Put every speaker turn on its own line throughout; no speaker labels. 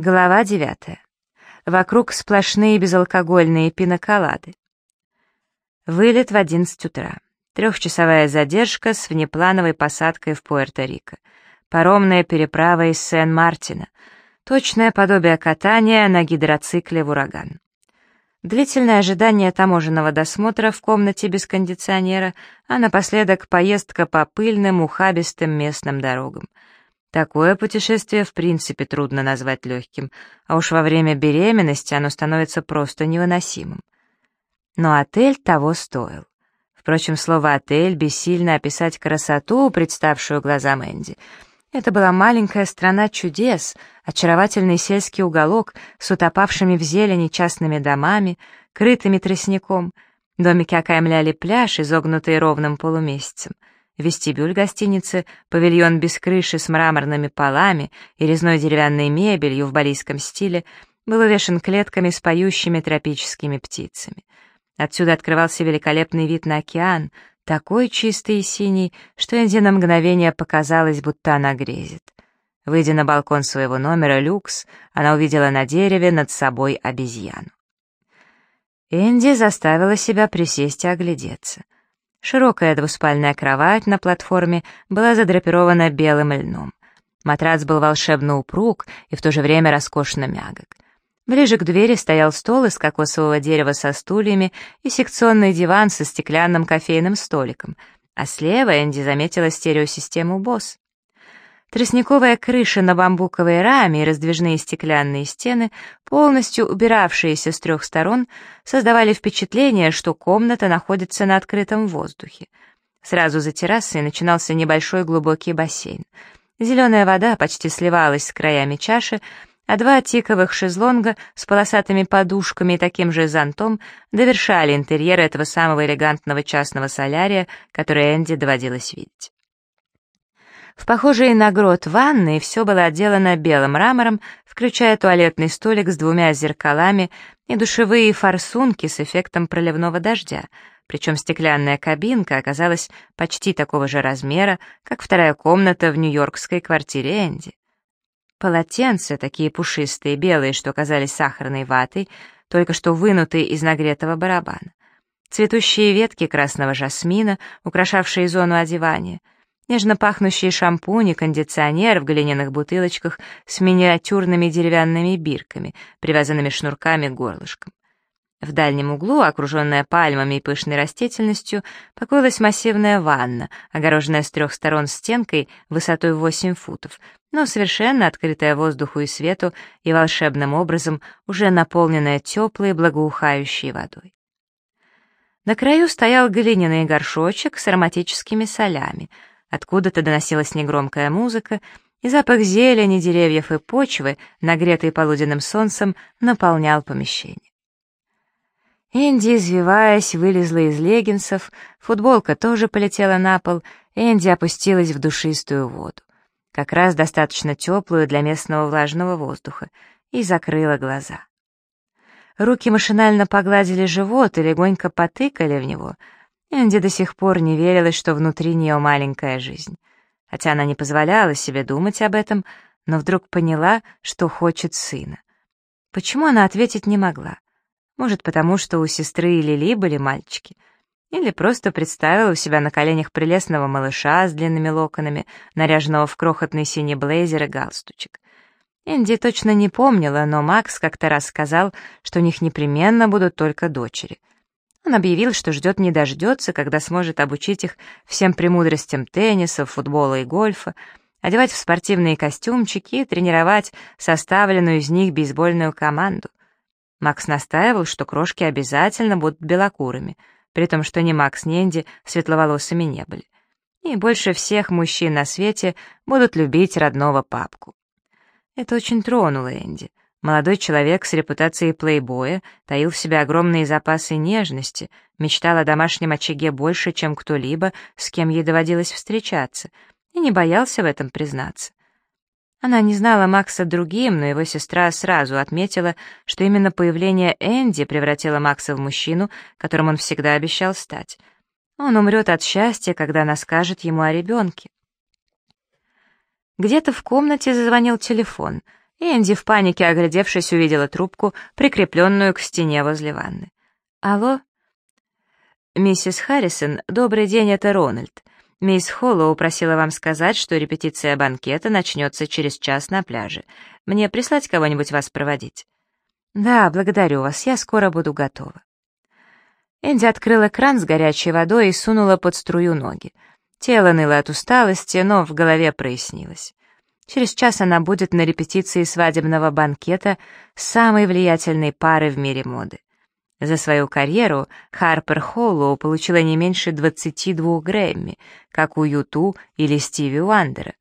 Глава девятая. Вокруг сплошные безалкогольные пиноколады. Вылет в 11 утра. Трехчасовая задержка с внеплановой посадкой в Пуэрто-Рико. Паромная переправа из Сен-Мартина. Точное подобие катания на гидроцикле в ураган. Длительное ожидание таможенного досмотра в комнате без кондиционера, а напоследок поездка по пыльным, ухабистым местным дорогам — Такое путешествие в принципе трудно назвать легким, а уж во время беременности оно становится просто невыносимым. Но отель того стоил. Впрочем, слово «отель» бессильно описать красоту, представшую глазам Энди. Это была маленькая страна чудес, очаровательный сельский уголок с утопавшими в зелени частными домами, крытыми тростником. Домики окаймляли пляж, изогнутый ровным полумесяцем — Вестибюль гостиницы, павильон без крыши с мраморными полами и резной деревянной мебелью в балийском стиле был увешан клетками с поющими тропическими птицами. Отсюда открывался великолепный вид на океан, такой чистый и синий, что Энди на мгновение показалось, будто она грезит. Выйдя на балкон своего номера «Люкс», она увидела на дереве над собой обезьяну. Энди заставила себя присесть и оглядеться — Широкая двуспальная кровать на платформе была задрапирована белым льном. Матрац был волшебно упруг и в то же время роскошно мягок. Ближе к двери стоял стол из кокосового дерева со стульями и секционный диван со стеклянным кофейным столиком, а слева Энди заметила стереосистему «Босс». Тростниковая крыша на бамбуковой раме и раздвижные стеклянные стены, полностью убиравшиеся с трех сторон, создавали впечатление, что комната находится на открытом воздухе. Сразу за террасой начинался небольшой глубокий бассейн. Зеленая вода почти сливалась с краями чаши, а два тиковых шезлонга с полосатыми подушками и таким же зонтом довершали интерьер этого самого элегантного частного солярия, который Энди доводилось видеть. В похожей на грот ванной все было отделано белым мрамором, включая туалетный столик с двумя зеркалами и душевые форсунки с эффектом проливного дождя, причем стеклянная кабинка оказалась почти такого же размера, как вторая комната в нью-йоркской квартире Энди. Полотенца, такие пушистые, белые, что казались сахарной ватой, только что вынутые из нагретого барабана. Цветущие ветки красного жасмина, украшавшие зону одевания — нежно пахнущие шампуни, кондиционер в глиняных бутылочках с миниатюрными деревянными бирками, привязанными шнурками к горлышкам. В дальнем углу, окруженная пальмами и пышной растительностью, покоилась массивная ванна, огороженная с трех сторон стенкой высотой 8 футов, но совершенно открытая воздуху и свету и волшебным образом уже наполненная теплой благоухающей водой. На краю стоял глиняный горшочек с ароматическими солями — Откуда-то доносилась негромкая музыка, и запах зелени, деревьев и почвы, нагретый полуденным солнцем, наполнял помещение. Энди, извиваясь, вылезла из леггинсов, футболка тоже полетела на пол, Энди опустилась в душистую воду, как раз достаточно теплую для местного влажного воздуха, и закрыла глаза. Руки машинально погладили живот и легонько потыкали в него — Энди до сих пор не верилась, что внутри нее маленькая жизнь. Хотя она не позволяла себе думать об этом, но вдруг поняла, что хочет сына. Почему она ответить не могла? Может, потому что у сестры Лили были мальчики? Или просто представила у себя на коленях прелестного малыша с длинными локонами, наряженного в крохотный синий блейзер и галстучек. Энди точно не помнила, но Макс как-то раз сказал, что у них непременно будут только дочери — он объявил, что ждет не дождется, когда сможет обучить их всем премудростям тенниса, футбола и гольфа, одевать в спортивные костюмчики и тренировать составленную из них бейсбольную команду. Макс настаивал, что крошки обязательно будут белокурыми, при том, что ни Макс, ни Энди светловолосыми не были. И больше всех мужчин на свете будут любить родного папку. Это очень тронуло Энди. Молодой человек с репутацией плейбоя таил в себе огромные запасы нежности, мечтал о домашнем очаге больше, чем кто-либо, с кем ей доводилось встречаться, и не боялся в этом признаться. Она не знала Макса другим, но его сестра сразу отметила, что именно появление Энди превратило Макса в мужчину, которым он всегда обещал стать. Он умрет от счастья, когда она скажет ему о ребенке. Где-то в комнате зазвонил телефон — Энди в панике, оглядевшись, увидела трубку, прикрепленную к стене возле ванны. «Алло?» «Миссис Харрисон, добрый день, это Рональд. Мисс Холлоу просила вам сказать, что репетиция банкета начнется через час на пляже. Мне прислать кого-нибудь вас проводить?» «Да, благодарю вас, я скоро буду готова». Энди открыла кран с горячей водой и сунула под струю ноги. Тело ныло от усталости, но в голове прояснилось. Через час она будет на репетиции свадебного банкета самой влиятельной пары в мире моды. За свою карьеру Харпер Холлоу получила не меньше 22 Грэмми, как у Юту или Стиви Уандера,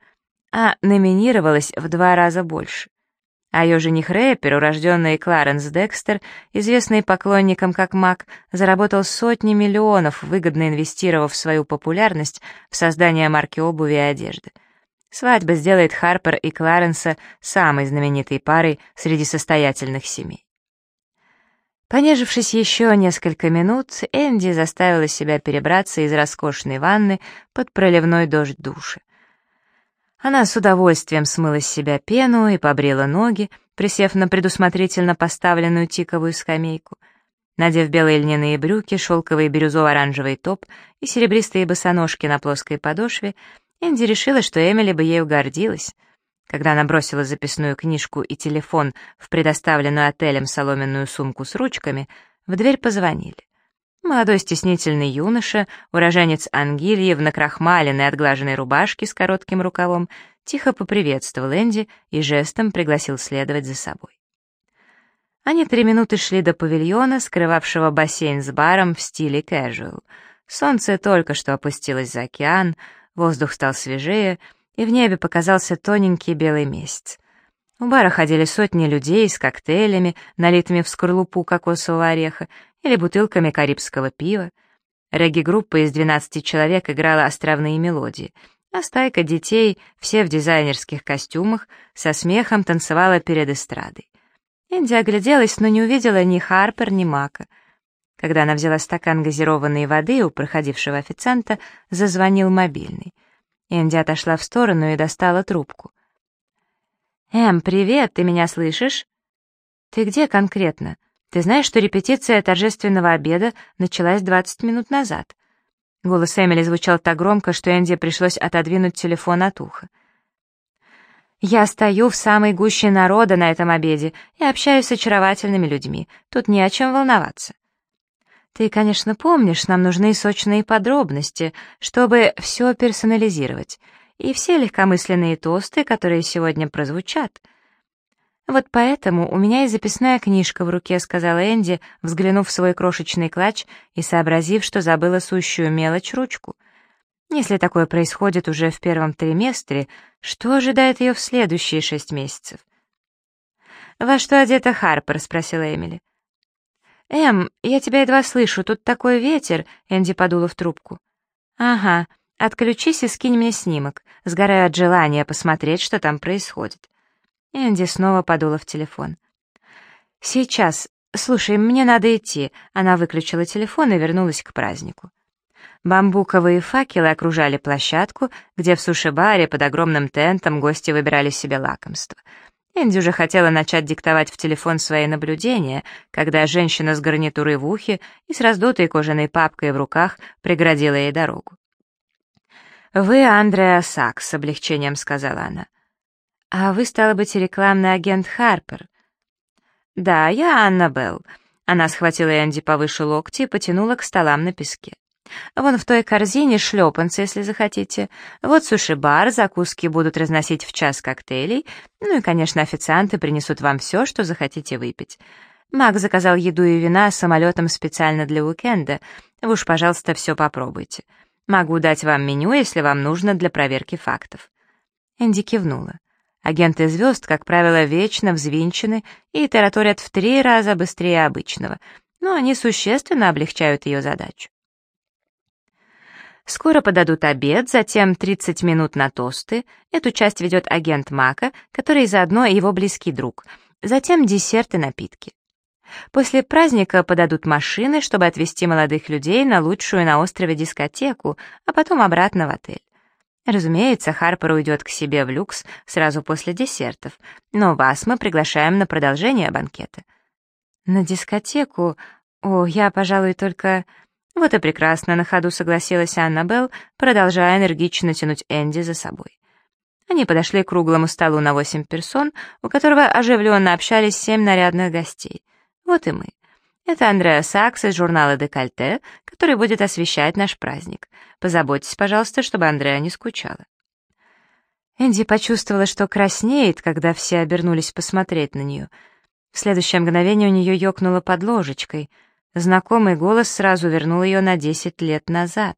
а номинировалась в два раза больше. А ее жених-рэпер, урожденный Кларенс Декстер, известный поклонникам как Мак, заработал сотни миллионов, выгодно инвестировав свою популярность в создание марки обуви и одежды. Свадьба сделает Харпер и Кларенса самой знаменитой парой среди состоятельных семей. Понежившись еще несколько минут, Энди заставила себя перебраться из роскошной ванны под проливной дождь души. Она с удовольствием смыла с себя пену и побрила ноги, присев на предусмотрительно поставленную тиковую скамейку. Надев белые льняные брюки, шелковый бирюзово-оранжевый топ и серебристые босоножки на плоской подошве, Энди решила, что Эмили бы ею гордилась. Когда она бросила записную книжку и телефон в предоставленную отелем соломенную сумку с ручками, в дверь позвонили. Молодой стеснительный юноша, уроженец Ангильи в накрахмаленной отглаженной рубашке с коротким рукавом, тихо поприветствовал Энди и жестом пригласил следовать за собой. Они три минуты шли до павильона, скрывавшего бассейн с баром в стиле casual. Солнце только что опустилось за океан, Воздух стал свежее, и в небе показался тоненький белый месяц. У бара ходили сотни людей с коктейлями, налитыми в скорлупу кокосового ореха или бутылками карибского пива. Регги-группа из 12 человек играла островные мелодии, а стайка детей, все в дизайнерских костюмах, со смехом танцевала перед эстрадой. Энди огляделась, но не увидела ни Харпер, ни Мака — когда она взяла стакан газированной воды у проходившего официанта, зазвонил мобильный. Энди отошла в сторону и достала трубку. «Эм, привет, ты меня слышишь?» «Ты где конкретно? Ты знаешь, что репетиция торжественного обеда началась 20 минут назад?» Голос Эмили звучал так громко, что Энди пришлось отодвинуть телефон от уха. «Я стою в самой гуще народа на этом обеде и общаюсь с очаровательными людьми. Тут не о чем волноваться». Ты, конечно, помнишь, нам нужны сочные подробности, чтобы все персонализировать, и все легкомысленные тосты, которые сегодня прозвучат. Вот поэтому у меня и записная книжка в руке, сказала Энди, взглянув в свой крошечный клатч и сообразив, что забыла сущую мелочь ручку. Если такое происходит уже в первом триместре, что ожидает ее в следующие шесть месяцев? «Во что одета Харпер?» — спросила Эмили. «Эм, я тебя едва слышу, тут такой ветер», — Энди подула в трубку. «Ага, отключись и скинь мне снимок. Сгораю от желания посмотреть, что там происходит». Энди снова подула в телефон. «Сейчас. Слушай, мне надо идти». Она выключила телефон и вернулась к празднику. Бамбуковые факелы окружали площадку, где в суши-баре под огромным тентом гости выбирали себе лакомство — Энди уже хотела начать диктовать в телефон свои наблюдения, когда женщина с гарнитурой в ухе и с раздутой кожаной папкой в руках преградила ей дорогу. «Вы Андреа Сакс», — с облегчением сказала она. «А вы, стала быть, рекламный агент Харпер?» «Да, я Анна Белл». Она схватила Энди повыше локти и потянула к столам на песке. Вон в той корзине шлепанцы, если захотите. Вот суши-бар, закуски будут разносить в час коктейлей. Ну и, конечно, официанты принесут вам все, что захотите выпить. Мак заказал еду и вина самолетом специально для уикенда. Вы уж, пожалуйста, все попробуйте. Могу дать вам меню, если вам нужно для проверки фактов». Энди кивнула. Агенты звезд, как правило, вечно взвинчены и тараторят в три раза быстрее обычного, но они существенно облегчают ее задачу. Скоро подадут обед, затем 30 минут на тосты. Эту часть ведет агент Мака, который заодно его близкий друг. Затем десерт и напитки. После праздника подадут машины, чтобы отвезти молодых людей на лучшую на острове дискотеку, а потом обратно в отель. Разумеется, Харпер уйдет к себе в люкс сразу после десертов, но вас мы приглашаем на продолжение банкета. На дискотеку? О, я, пожалуй, только... Вот и прекрасно, на ходу согласилась Аннабелл, продолжая энергично тянуть Энди за собой. Они подошли к круглому столу на восемь персон, у которого оживленно общались семь нарядных гостей. Вот и мы. Это Андреа Сакс из журнала «Декольте», который будет освещать наш праздник. Позаботьтесь, пожалуйста, чтобы Андреа не скучала. Энди почувствовала, что краснеет, когда все обернулись посмотреть на нее. В следующее мгновение у нее ёкнуло под ложечкой. Знакомый голос сразу вернул ее на десять лет назад.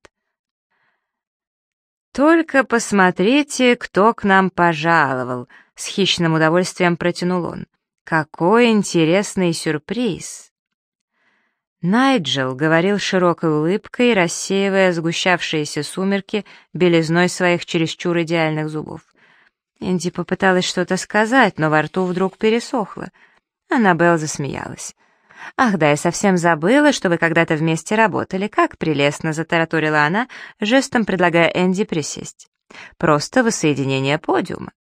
«Только посмотрите, кто к нам пожаловал», — с хищным удовольствием протянул он. «Какой интересный сюрприз!» Найджел говорил широкой улыбкой, рассеивая сгущавшиеся сумерки белизной своих чересчур идеальных зубов. Энди попыталась что-то сказать, но во рту вдруг пересохло. Аннабелл засмеялась. «Ах да, я совсем забыла, что вы когда-то вместе работали. Как прелестно!» — затараторила она, жестом предлагая Энди присесть. «Просто воссоединение подиума».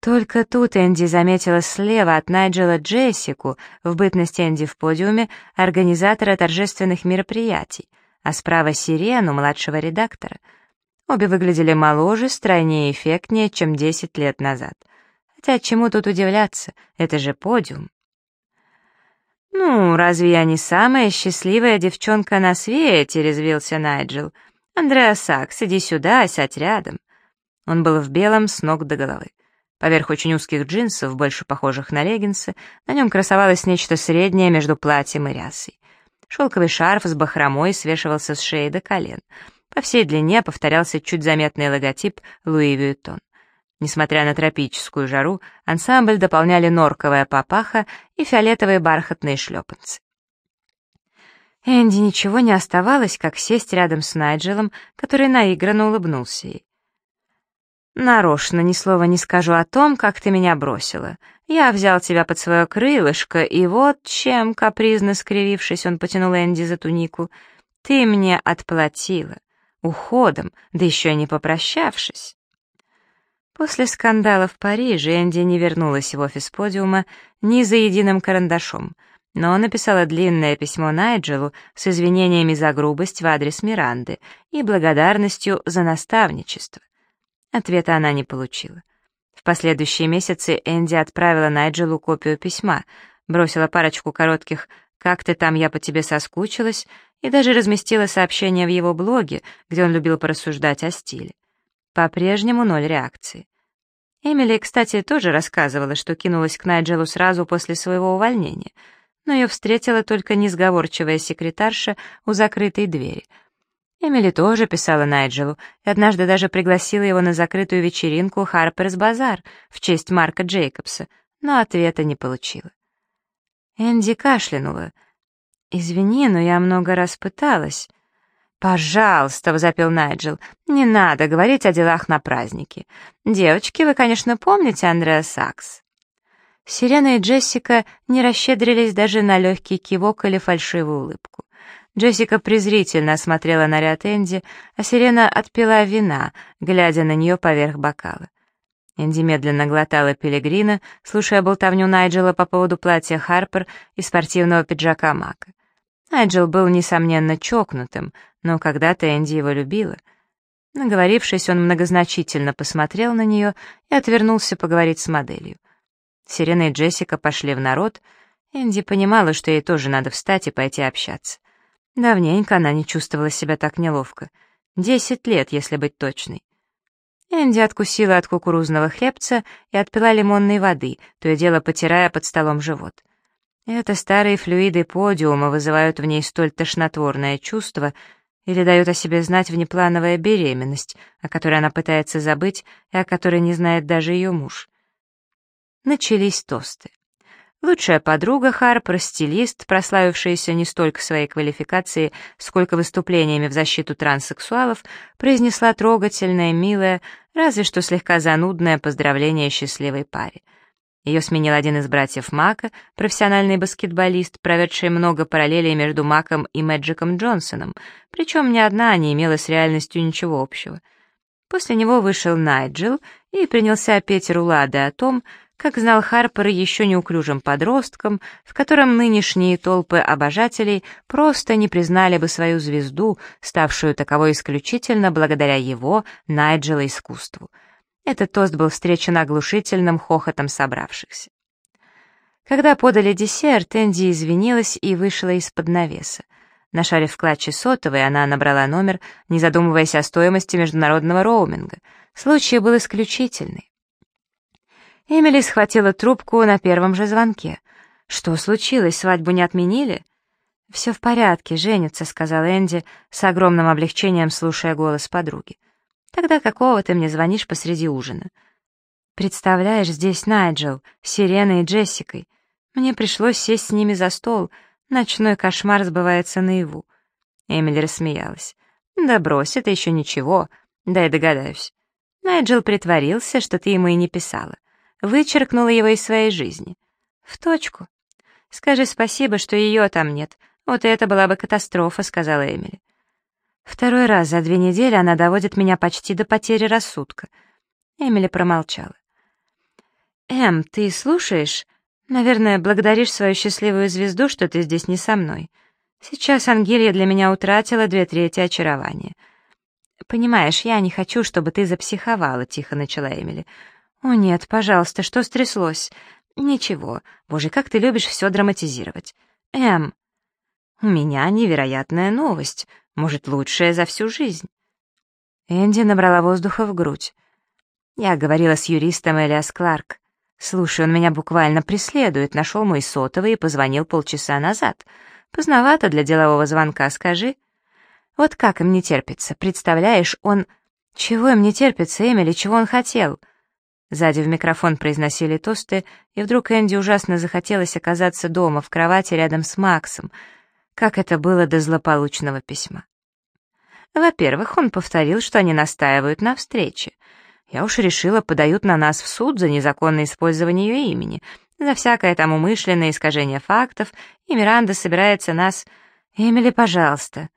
Только тут Энди заметила слева от Найджела Джессику, в бытности Энди в подиуме, организатора торжественных мероприятий, а справа Сирену, младшего редактора. Обе выглядели моложе, стройнее и эффектнее, чем 10 лет назад. Хотя чему тут удивляться, это же подиум. «Ну, разве я не самая счастливая девчонка на свете?» — резвился Найджел. «Андреа Сакс, иди сюда, сядь рядом». Он был в белом с ног до головы. Поверх очень узких джинсов, больше похожих на леггинсы, на нем красовалось нечто среднее между платьем и рясой. Шелковый шарф с бахромой свешивался с шеи до колен. По всей длине повторялся чуть заметный логотип Луи Вьюитон. Несмотря на тропическую жару, ансамбль дополняли норковая папаха и фиолетовые бархатные шлепанцы. Энди ничего не оставалось, как сесть рядом с Найджелом, который наигранно улыбнулся ей. Нарочно ни слова не скажу о том, как ты меня бросила. Я взял тебя под свое крылышко, и вот чем, капризно скривившись, он потянул Энди за тунику, ты мне отплатила. Уходом, да еще не попрощавшись. После скандала в Париже Энди не вернулась в офис подиума ни за единым карандашом, но написала длинное письмо Найджелу с извинениями за грубость в адрес Миранды и благодарностью за наставничество. Ответа она не получила. В последующие месяцы Энди отправила Найджелу копию письма, бросила парочку коротких «Как ты там, я по тебе соскучилась» и даже разместила сообщение в его блоге, где он любил порассуждать о стиле. По-прежнему ноль реакции. Эмили, кстати, тоже рассказывала, что кинулась к Найджелу сразу после своего увольнения, но ее встретила только несговорчивая секретарша у закрытой двери — Эмили тоже писала Найджелу и однажды даже пригласила его на закрытую вечеринку Харперс Базар в честь Марка Джейкобса, но ответа не получила. Энди кашлянула. «Извини, но я много раз пыталась». «Пожалуйста», — возопил Найджел, — «не надо говорить о делах на празднике. Девочки, вы, конечно, помните Андреа Сакс». Сирена и Джессика не расщедрились даже на легкий кивок или фальшивую улыбку. Джессика презрительно осмотрела наряд Энди, а Сирена отпила вина, глядя на нее поверх бокала. Энди медленно глотала пилигрина, слушая болтовню Найджела по поводу платья Харпер и спортивного пиджака Мака. Найджел был, несомненно, чокнутым, но когда-то Энди его любила. Наговорившись, он многозначительно посмотрел на нее и отвернулся поговорить с моделью. Сирена и Джессика пошли в народ. Энди понимала, что ей тоже надо встать и пойти общаться. Давненько она не чувствовала себя так неловко. Десять лет, если быть точной. Энди откусила от кукурузного хлебца и отпила лимонной воды, то и дело потирая под столом живот. Это старые флюиды подиума вызывают в ней столь тошнотворное чувство или дают о себе знать внеплановая беременность, о которой она пытается забыть и о которой не знает даже ее муж. Начались тосты. Лучшая подруга Харпер, стилист, прославившаяся не столько своей квалификацией, сколько выступлениями в защиту транссексуалов, произнесла трогательное, милое, разве что слегка занудное поздравление счастливой паре. Ее сменил один из братьев Мака, профессиональный баскетболист, проведший много параллелей между Маком и Мэджиком Джонсоном, причем ни одна не имела с реальностью ничего общего. После него вышел Найджел и принялся петь рулады о том, как знал Харпера еще неуклюжим подростком, в котором нынешние толпы обожателей просто не признали бы свою звезду, ставшую таковой исключительно благодаря его, Найджела, искусству. Этот тост был встречен оглушительным хохотом собравшихся. Когда подали десерт, Энди извинилась и вышла из-под навеса. Нашарив в клатче сотовой, она набрала номер, не задумываясь о стоимости международного роуминга. Случай был исключительный. Эмили схватила трубку на первом же звонке. «Что случилось, свадьбу не отменили?» «Все в порядке, женятся», — сказал Энди, с огромным облегчением слушая голос подруги. «Тогда какого ты мне звонишь посреди ужина?» «Представляешь, здесь Найджел, Сиреной и Джессикой. Мне пришлось сесть с ними за стол. Ночной кошмар сбывается наяву». Эмили рассмеялась. «Да брось, это еще ничего. Дай догадаюсь. Найджел притворился, что ты ему и не писала вычеркнула его из своей жизни. В точку. Скажи спасибо, что ее там нет. Вот это была бы катастрофа, сказала Эмили. Второй раз за две недели она доводит меня почти до потери рассудка. Эмили промолчала. «Эм, ты слушаешь? Наверное, благодаришь свою счастливую звезду, что ты здесь не со мной. Сейчас Ангелия для меня утратила две трети очарования. Понимаешь, я не хочу, чтобы ты запсиховала», — тихо начала Эмили. «О нет, пожалуйста, что стряслось?» «Ничего. Боже, как ты любишь все драматизировать». «Эм, у меня невероятная новость, может, лучшая за всю жизнь». Энди набрала воздуха в грудь. Я говорила с юристом Элиас Кларк. Слушай, он меня буквально преследует, нашел мой сотовый и позвонил полчаса назад. Поздновато для делового звонка, скажи. Вот как им не терпится, представляешь, он... Чего им не терпится, Эмили, чего он хотел?» Сзади в микрофон произносили тосты, и вдруг Энди ужасно захотелось оказаться дома, в кровати рядом с Максом, как это было до злополучного письма. Во-первых, он повторил, что они настаивают на встрече. Я уж решила, подают на нас в суд за незаконное использование ее имени, за всякое там умышленное искажение фактов, и Миранда собирается нас... Эмили, пожалуйста.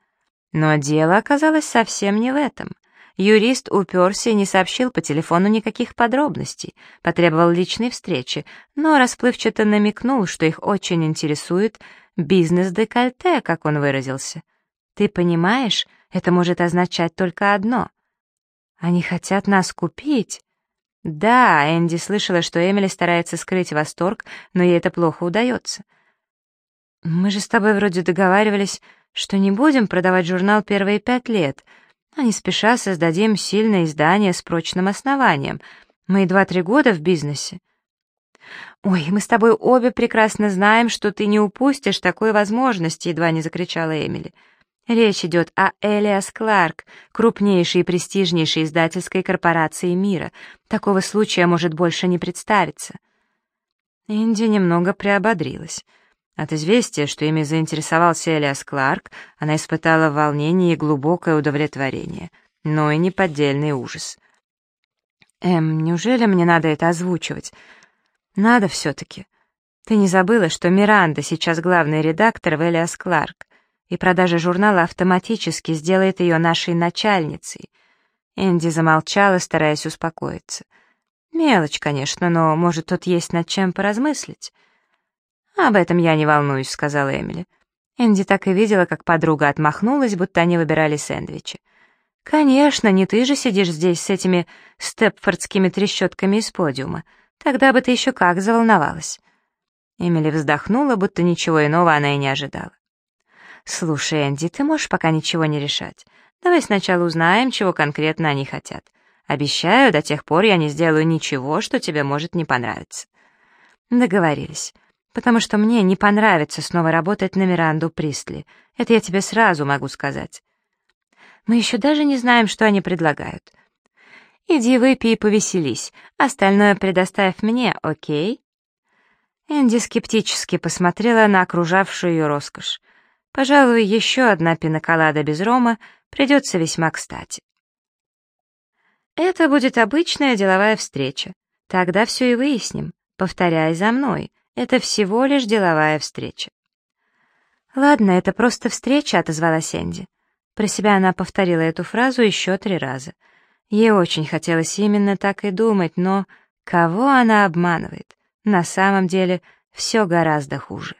Но дело оказалось совсем не в этом. Юрист уперся и не сообщил по телефону никаких подробностей, потребовал личной встречи, но расплывчато намекнул, что их очень интересует бизнес-декольте, как он выразился. Ты понимаешь, это может означать только одно. Они хотят нас купить. Да, Энди слышала, что Эмили старается скрыть восторг, но ей это плохо удается. Мы же с тобой вроде договаривались, что не будем продавать журнал первые пять лет — а не спеша создадим сильное издание с прочным основанием. Мы два-три года в бизнесе. «Ой, мы с тобой обе прекрасно знаем, что ты не упустишь такой возможности», — едва не закричала Эмили. «Речь идет о Элиас Кларк, крупнейшей и престижнейшей издательской корпорации мира. Такого случая может больше не представиться». Энди немного приободрилась. От известия, что ими заинтересовался Элиас Кларк, она испытала волнение и глубокое удовлетворение, но и неподдельный ужас. «Эм, неужели мне надо это озвучивать? Надо все-таки. Ты не забыла, что Миранда сейчас главный редактор в Элиас Кларк, и продажа журнала автоматически сделает ее нашей начальницей?» Энди замолчала, стараясь успокоиться. «Мелочь, конечно, но, может, тут есть над чем поразмыслить». «Об этом я не волнуюсь», — сказала Эмили. Энди так и видела, как подруга отмахнулась, будто они выбирали сэндвичи. «Конечно, не ты же сидишь здесь с этими степфордскими трещотками из подиума. Тогда бы ты еще как заволновалась». Эмили вздохнула, будто ничего иного она и не ожидала. «Слушай, Энди, ты можешь пока ничего не решать. Давай сначала узнаем, чего конкретно они хотят. Обещаю, до тех пор я не сделаю ничего, что тебе может не понравиться». Договорились потому что мне не понравится снова работать на Миранду Пристли. Это я тебе сразу могу сказать. Мы еще даже не знаем, что они предлагают. Иди выпей и повеселись, остальное предоставь мне, окей?» Энди скептически посмотрела на окружавшую ее роскошь. Пожалуй, еще одна пиноколада без рома придется весьма кстати. Это будет обычная деловая встреча. Тогда все и выясним. Повторяй за мной. Это всего лишь деловая встреча. «Ладно, это просто встреча», — отозвалась Энди. Про себя она повторила эту фразу еще три раза. Ей очень хотелось именно так и думать, но кого она обманывает? На самом деле все гораздо хуже.